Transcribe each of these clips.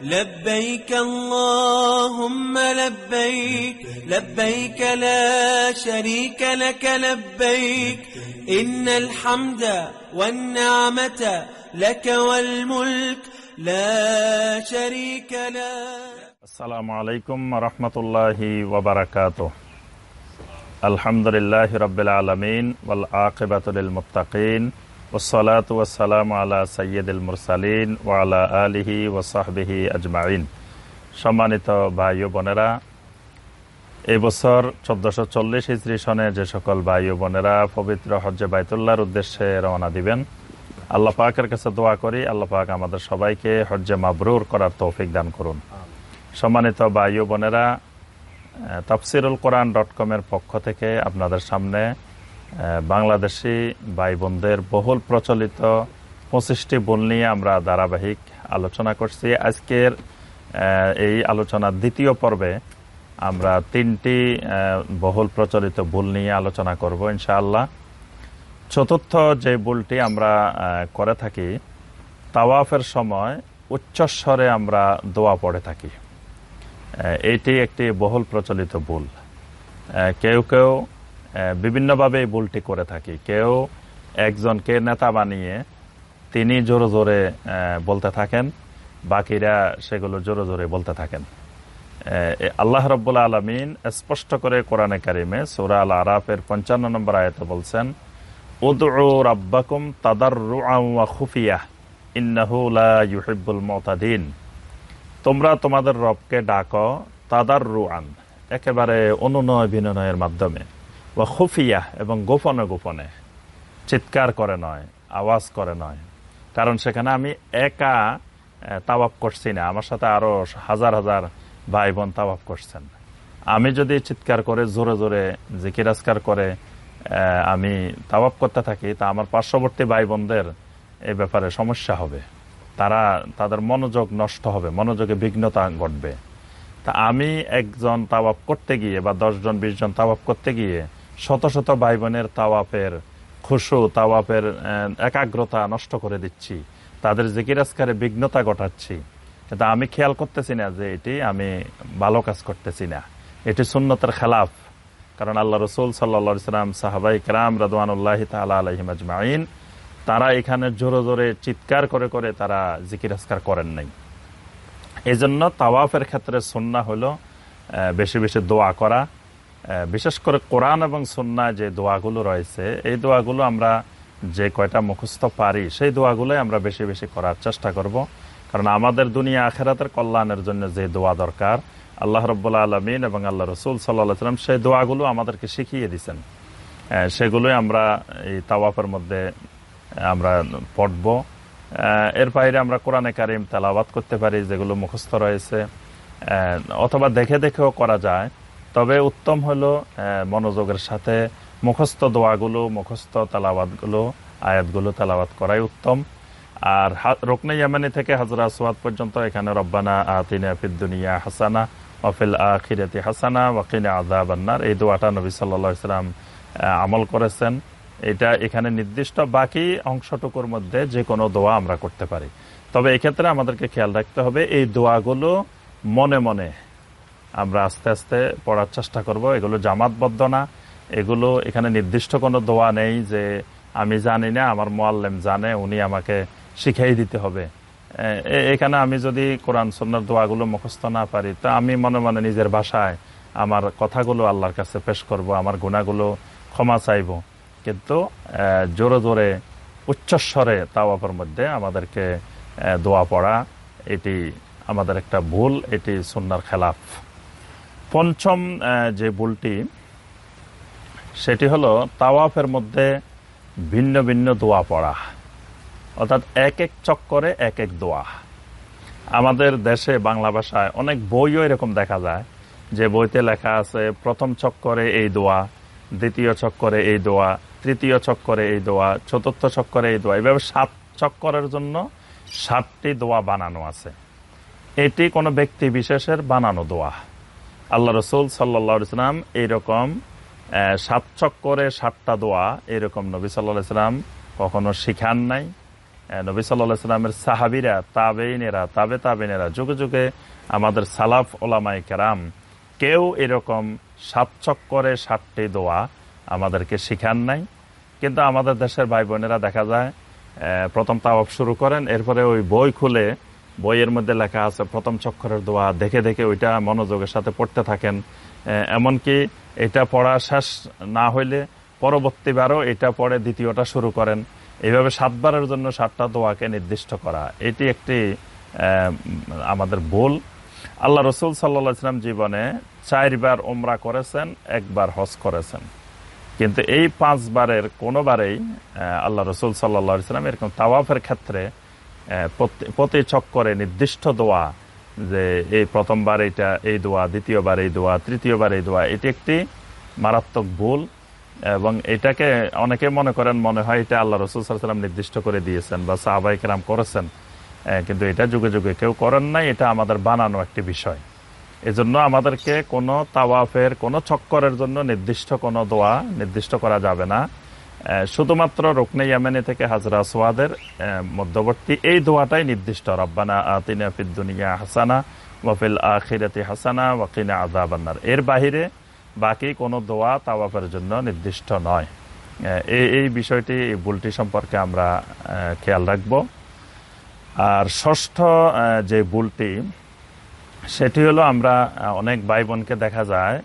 لبيك اللهم لبيك لبيك لا شريك لك لبيك. إن الحمد والنعمة لك والملك لا شريك لك السلام عليكم ورحمة الله وبركاته. الحمد لله رب العالمين والعاقبة للمتقين. ওয়াসালাম ওয়ালা আলিহি আজমাইন সম্মানিত ভাই বোনেরা, এই বছর চোদ্দশো চল্লিশ হিজড়ি সনে যে সকল ভাই বোনেরা পবিত্র হজ্জে বাইতুল্লাহর উদ্দেশ্যে রওনা দিবেন, আল্লাহ পাকের কাছে দোয়া করি, আল্লাহ পাক আমাদের সবাইকে হজ্জে মাবরুর করার তৌফিক দান করুন। সম্মানিত ভাই বোনেরা তাফসিরুল কোরআন ডট কমের পক্ষ থেকে আপনাদের সামনে বাংলাদেশি ভাই বোনদের বহুল প্রচলিত পঁচিশটি বল নিয়ে আমরা ধারাবাহিক আলোচনা করছি। আজকের এই আলোচনার দ্বিতীয় পর্বে আমরা তিনটি বহুল প্রচলিত ভুল নিয়ে আলোচনা করব ইনশাআল্লাহ। চতুর্থ যে ভুলটি আমরা করে থাকি, তাওয়াফের সময় উচ্চস্বরে আমরা দোয়া পড়ে থাকি। এটি একটি বহুল প্রচলিত ভুল। কেউ কেউ বিভিন্নভাবে ভুলটি করে থাকি। কেউ একজনকে নেতা বানিয়ে তিনি জোরে জোরে বলতে থাকেন, বাকিরা সেগুলো জোরে জোরে বলতে থাকেন। আল্লাহ রব্বুল্লা আলমিন স্পষ্ট করে কোরআনে কারিমে সুরা আল আরাফের পঞ্চান্ন নম্বর আয়তে বলছেন তাদার খুফিয়া তোমরা তোমাদের রবকে ডাকো তাদার রুআন একেবারে অনুনয় বিনয়ের মাধ্যমে। বা খুফিয়া এবং গোপনে গোপনে, চিৎকার করে নয়, আওয়াজ করে নয়। কারণ সেখানে আমি একা তাওয়াপ করছি না। আমার সাথে আরও হাজার হাজার ভাই বোন তাওয়াপ করছেন। আমি যদি চিৎকার করে, জোরে জোরে জিকিরাজকার করে আমি তাওয়াপ করতে থাকি, তা আমার পার্শ্ববর্তী ভাই বোনদের এ ব্যাপারে সমস্যা হবে। তারা, তাদের মনোযোগ নষ্ট হবে, মনোযোগে বিঘ্নতা ঘটবে। তা আমি একজন তাওয়াপ করতে গিয়ে বা দশজন, বিশজন তাওয়াপ করতে গিয়ে শত শত ভাই বোনের তাওয়াপের খুশু তাওয়াপের একাগ্রতা নষ্ট করে দিচ্ছি। তাদের জিকিরাজকারে বিঘ্নতা ঘটাচ্ছি। কিন্তু আমি খেয়াল করতেছি না যে এটি আমি ভালো কাজ করতেছি না। এটি সুন্নতের খেলাফ। কারণ আল্লাহ রসুল সাল্লা সাল্লাম, সাহাবাই কালাম রাদওয়ানুল্লাহ তালা আলহিম আজমাইন, তারা এখানে জোরে জোরে চিৎকার করে করে তারা জিকিরাজকার করেন নাই। এই জন্য তাওয়াফের ক্ষেত্রে সন্না হলো বেশি বেশি দোয়া করা বিশেষ করে কোরআন এবং সন্না যে দোয়াগুলো রয়েছে, এই দোয়াগুলো আমরা যে কয়টা মুখস্থ পারি, সেই দোয়াগুলোই আমরা বেশি বেশি করার চেষ্টা করব। কারণ আমাদের দুনিয়া আখেরাতের কল্যাণের জন্য যে দোয়া দরকার, আল্লাহ রব্বুল্লা আলমিন এবং আল্লাহ রসুল সাল্লাহ সাল্লাম সেই দোয়াগুলো আমাদেরকে শিখিয়ে দিচ্ছেন সেগুলোই আমরা এই তাওয়াফের মধ্যে আমরা পড়ব। এর বাইরে আমরা কোরআনে কারিম তেলাবাদ করতে পারি, যেগুলো মুখস্থ রয়েছে। অথবা দেখে দেখেও করা যায়। তবে উত্তম হলো মনোযোগের সাথে মুখস্থ দোয়াগুলো, মুখস্থ তালাবাদগুলো আয়াতগুলো তালাবাদ করাই উত্তম। আর রকনে ইয়ামানি থেকে হাজরা সোয়াদ পর্যন্ত এখানে রব্বানা আতিনা ফিদ্দুনিয়া হাসানা ওফিল আখিরাতি হাসানা ওয়াকিনা আদাবান্নার এই দোয়াটা নবী সাল্লা ইসলাম আমল করেছেন। এটা এখানে নির্দিষ্ট বাকি অংশটুকুর মধ্যে যে কোনো দোয়া আমরা করতে পারি। তবে এক্ষেত্রে আমাদেরকে খেয়াল রাখতে হবে, এই দোয়াগুলো মনে মনে আমরা আস্তে আস্তে পড়ার চেষ্টা করব। এগুলো জামাতবদ্ধ না। এগুলো এখানে নির্দিষ্ট কোনো দোয়া নেই যে আমি জানি না, আমার মোয়াল্লেম জানে, উনি আমাকে শিখাই দিতে হবে। এখানে আমি যদি কোরআন সন্ন্যার দোয়াগুলো মুখস্থ না পারি, তা আমি মনে মনে নিজের ভাষায় আমার কথাগুলো আল্লাহর কাছে পেশ করব, আমার গুণাগুলো ক্ষমা চাইব। কিন্তু জোরে জোরে উচ্চস্বরে তাওয়াপের মধ্যে আমাদেরকে দোয়া পড়া, এটি আমাদের একটা ভুল, এটি সন্ন্যার খেলাফ। পঞ্চম যে ভুলটি, সেটি হলো তাওয়াফের মধ্যে ভিন্ন ভিন্ন দোয়া পড়া। অর্থাৎ এক এক চক্করে এক এক দোয়া। আমাদের দেশে বাংলা ভাষায় অনেক বইও এরকম দেখা যায়, যে বইতে লেখা আছে, প্রথম চক্করে এই দোয়া, দ্বিতীয় চক্করে এই দোয়া, তৃতীয় চক্করে এই দোয়া, চতুর্থ চক্করে এই দোয়া এইভাবে সাত চক্করের জন্য সাতটি দোয়া বানানো আছে। এটি কোনো ব্যক্তি বিশেষের বানানো দোয়া। আল্লাহ রসুল সাল্লা ইসলাম এইরকম সাত চক্করে সাতটা দোয়া এরকম নবী সাল্লাহ ইসলাম কখনো শিখান নাই। নবী সাল্লাহ সাল্লামের সাহাবিরা তাবেইনেরা তাবে তাবেনেরা যুগে যুগে আমাদের সালাফ ওলামাই কেরাম কেউ এরকম সাত চক্করে সাতটি দোয়া আমাদেরকে শিখান নাই। কিন্তু আমাদের দেশের ভাই বোনেরা দেখা যায় প্রথম তাওয়াব শুরু করেন, এরপরে ওই বই খুলে বইয়ের মধ্যে লেখা আছে, প্রথম চক্করের দোয়া, দেখে দেখে ওইটা মনোযোগের সাথে পড়তে থাকেন। এমনকি এটা পড়া শেষ না হইলে পরবর্তীবারও এটা পড়ে দ্বিতীয়টা শুরু করেন। এইভাবে সাতবারের জন্য সাতটা দোয়াকে নির্দিষ্ট করা, এটি একটি আমাদের ভুল। আল্লাহ রসুল সাল্লা ইসলাম জীবনে চারবার ওমরা করেছেন, একবার হজ করেছেন। কিন্তু এই পাঁচবারের কোনোবারেই আল্লাহ রসুল সাল্লা ইসলাম এরকম তাওয়াফের ক্ষেত্রে প্রতি চক্করে নির্দিষ্ট দোয়া, যে এই প্রথমবার এইটা, এই দোয়া, দ্বিতীয়বার এই দোয়া, তৃতীয়বার এই দোয়া, এটি একটি মারাত্মক ভুল। এবং এটাকে অনেকে মনে করেন, মনে হয় এটা আল্লাহ রসুল সাল্লাম নির্দিষ্ট করে দিয়েছেন বা সাহাবাইকেরাম করেছেন। কিন্তু এটা যুগে যুগে কেউ করেন নাই, এটা আমাদের বানানো একটি বিষয়। এজন্য আমাদেরকে কোনো তাওয়াফের, কোনো চক্করের জন্য নির্দিষ্ট কোনো দোয়া নির্দিষ্ট করা যাবে না। শুধুমাত্র রুকনে ইয়ামেনি থেকে হাজরা সোয়াদের মধ্যবর্তী এই দোয়াটাই নির্দিষ্ট। রব্বানা আতিনা ফিদ্দুনিয়া হাসানা ওয়াফিল আখিরাতি হাসানা ওয়াকিনা আজাবান্নার এর বাহিরে বাকি কোনো দোয়া তাওয়াফের জন্য নির্দিষ্ট নয়। এই এই বিষয়টি বুলটি সম্পর্কে আমরা খেয়াল রাখব। আর ষষ্ঠ যে বুলটি সেটি হলো আমরা অনেক ভাই বোনকে দেখা যায়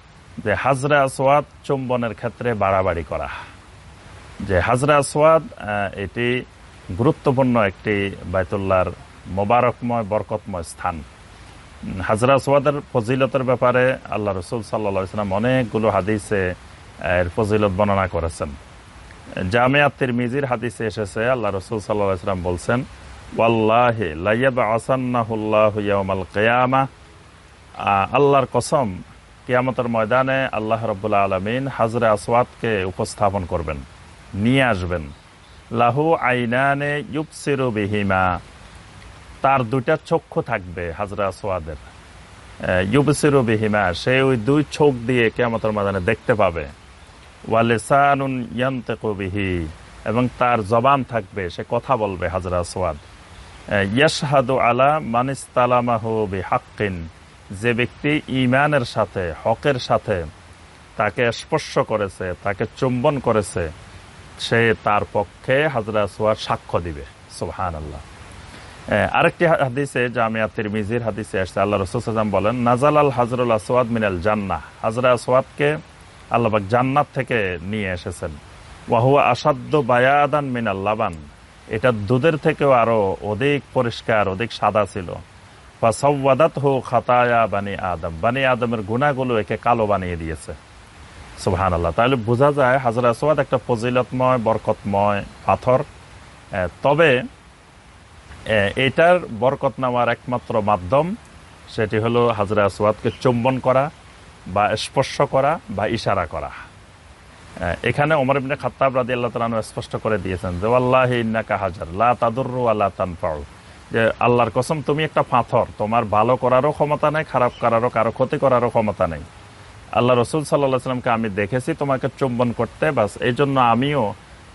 যে হাজরা সোয়াদ চুম্বনের ক্ষেত্রে বাড়াবাড়ি করা। যে হাজরা সোয়াদ এটি গুরুত্বপূর্ণ একটি বাইতুল্লার মোবারকময়, বরকতময় স্থান। হাজরা সোয়াদের ফজিলতের ব্যাপারে আল্লাহ রসুল সাল্লা সাল্লাম অনেকগুলো হাদিসে এর ফজিলত বর্ণনা করেছেন। জামিয়াতির মিজির হাদিসে এসেছে, আল্লাহ রসুল সাল্লাম বলছেন আল্লাহর কসম, কিয়ামতের ময়দানে আল্লাহ রবুল্লা আলমিন হাজরা আসওয়াদকে উপস্থাপন করবেন। নিয়ে আসবেন। লাহু আইনানে ইউপসিরু বিহিমা। তার দুইটা চক্ষু থাকবে হাজরা আসওয়াদের ইউপসিরু বিহিমা, সে ওই দুই চোখ দিয়ে কেয়ামতের ময়দানে দেখতে পাবে। ওয়ালেসানুন ইয়ান্তেকু বিহি, এবং তার জবান থাকবে, সে কথা বলবে হাজরা আসওয়াদ ইয়াশহাদু আলা মানিস্তালামাহু বিহাক্কিন, যে ব্যক্তি ইমানের সাথে, হকের সাথে তাকে স্পর্শ করেছে, তাকে চুম্বন করেছে সে তার পক্ষে হাজরা সোয়ার সাক্ষ্য দিবে। সোহান আল্লাহ আরেকটি হাদিসে জামিয়া তিরমিজির হাদিসে আসছে। আল্লাহ রসুলাম বলেন নাজাল আল হাজরুল আসওয়াদ মিনাল জান্না হাজরা আসওয়াদকে আল্লাহবাক জান্নাত থেকে নিয়ে এসেছেন। ওয়াহুয়া আসাদ্দ বায়াদান মিনাল লাবান। এটা দুধের থেকেও আরও অধিক পরিষ্কার, অধিক সাদা ছিল। ফাসাওয়াদাত হো খাতায়া বানি আদম। বানি আদমের গুণাগুলো একে কালো বানিয়ে দিয়েছে। সুবহান আল্লাহ তাহলে বোঝা যায় হাজরা সোয়াদ একটা ফজিলতময়, বরকতময় পাথর। তবে এটার বরকত নেওয়ার একমাত্র মাধ্যম সেটি হলো হাজরা সোয়াদকে চুম্বন করা বা স্পর্শ করা বা ইশারা করা। এখানে ওমর ইবনে খাত্তাব রাদি আল্লাহ তালু স্পষ্ট করে দিয়েছেন যে আল্লাহ ইন্নাকা হাজার, লা তাদুরু আল্লাহ তানফাউ। যে, আল্লাহর কসম, তুমি একটা পাথর, তোমার ভালো করারও ক্ষমতা নেই, খারাপ করারও, কারও ক্ষতি করারও ক্ষমতা নেই। আল্লাহ রসুল সাল্লাহ সাল্লামকে আমি দেখেছি, তোমাকে চুম্বন করতে, বাস এই জন্য আমিও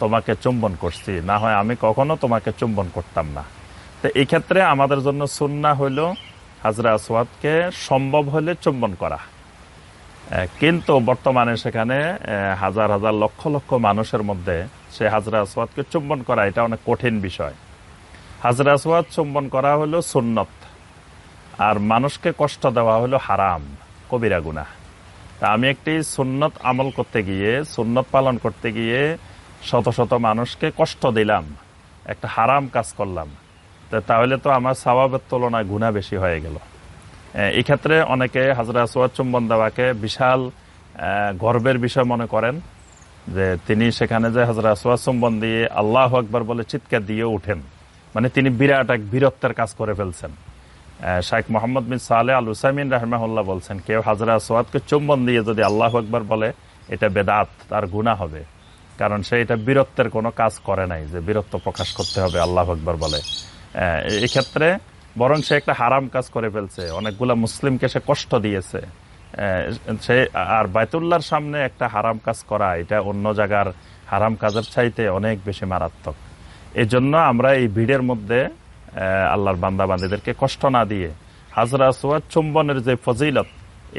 তোমাকে চুম্বন করছি। না হয় আমি কখনো তোমাকে চুম্বন করতাম না। তো এই ক্ষেত্রে আমাদের জন্য সুন্না হইল হাজরা আসওয়াদকে সম্ভব হলে চুম্বন করা। কিন্তু বর্তমানে সেখানে হাজার হাজার লক্ষ লক্ষ মানুষের মধ্যে সে হাজরা আসওয়াদকে চুম্বন করা, এটা অনেক কঠিন বিষয়। হাজরা আসওয়াদ চুম্বন করা হলো সুন্নত, আর মানুষকে কষ্ট দেওয়া হলো হারাম, কবিরা গুনা তা আমি একটি সুন্নত আমল করতে গিয়ে, সুন্নত পালন করতে গিয়ে শত শত মানুষকে কষ্ট দিলাম, একটা হারাম কাজ করলাম। তাহলে তো আমার স্বভাবের তুলনায় গুণা বেশি হয়ে গেল। এই ক্ষেত্রে অনেকে হাজরা সোয়াদ চুম্বন দেওয়াকে বিশাল গর্বের বিষয় মনে করেন যে তিনি সেখানে যে হাজরা সোয়াদ চুম্বন দিয়ে আল্লাহ আকবর বলে চিৎকার দিয়ে উঠেন মানে তিনি বিরাট এক বীরত্বের কাজ করে ফেলছেন। শাইখ মোহাম্মদ বিন সালে আল হুসাইমিন রাহমাহুল্লাহ বলছেন, কেউ হাজরা সোয়াদকে চুম্বন দিয়ে যদি আল্লাহ আকবর বলে, এটা বেদাত, তার গুণা হবে। কারণ সে এটা বীরত্বের কোনো কাজ করে নাই, যে বীরত্ব প্রকাশ করতে হবে আল্লাহ আকবর বলে। এই ক্ষেত্রে বরং সে একটা হারাম কাজ করে ফেলছে। অনেকগুলা মুসলিমকে সে কষ্ট দিয়েছে। সে, আর বাইতুল্লাহর সামনে একটা হারাম কাজ করা, এটা অন্য জায়গার হারাম কাজের চাইতে অনেক বেশি মারাত্মক। এই জন্য আমরা এই ভিড়ের মধ্যে আল্লাহর বান্দা বান্দীদেরকে কষ্ট না দিয়ে। হাজরা আসওয়াদ চুম্বনের যে ফজিলত,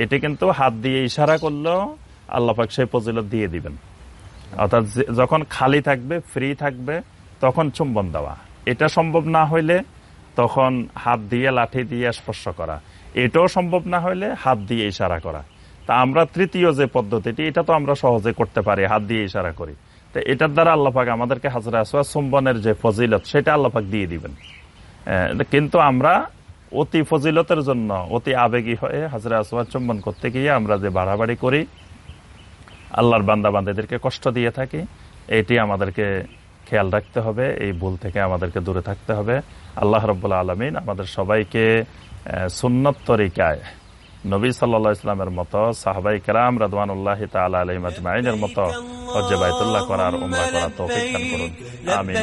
এটি কিন্তু হাত দিয়ে ইশারা করলেও আল্লাহ পাক সেই ফজিলত দিয়ে দিবেন। অর্থাৎ যখন খালি থাকবে ফ্রি থাকবে, তখন চুম্বন দেওয়া। এটা সম্ভব না হইলে তখন হাত দিয়ে লাঠি দিয়ে স্পর্শ করা। এটাও সম্ভব না হইলে হাত দিয়ে ইশারা করা। তা আমরা তৃতীয় যে পদ্ধতিটি, এটা তো আমরা সহজে করতে পারি, হাত দিয়ে ইশারা করি। তো এটার দ্বারা আল্লাপাক আমাদেরকে হাজরা আসোয়া চুম্বনের যে ফজিলত, সেটা আল্লাপাক দিয়ে দিবেন। কিন্তু আমরা অতি ফজিলতের জন্য, অতি আবেগী হয়ে হাজরা আসোয়া চুম্বন করতে গিয়ে আমরা যে বাড়াবাড়ি করি, আল্লাহর বান্দা বান্দাদেরকে কষ্ট দিয়ে থাকি, এটি আমাদেরকে খেয়াল রাখতে হবে, এই ভুল থেকে আমাদেরকে দূরে থাকতে হবে। আল্লাহ রব্বুল্লা আলমিন আমাদের সবাইকে সুন্নত তরিকায় নবী সাল্লা ইসলামের মতো সাহাবাই কেরাম রাদওয়ানুল্লাহ তালা আলহিম আজমাইনের মতো হজ্জে বাইতুল্লাহ করার উমরা করার তৌফিক দান করুন আমিন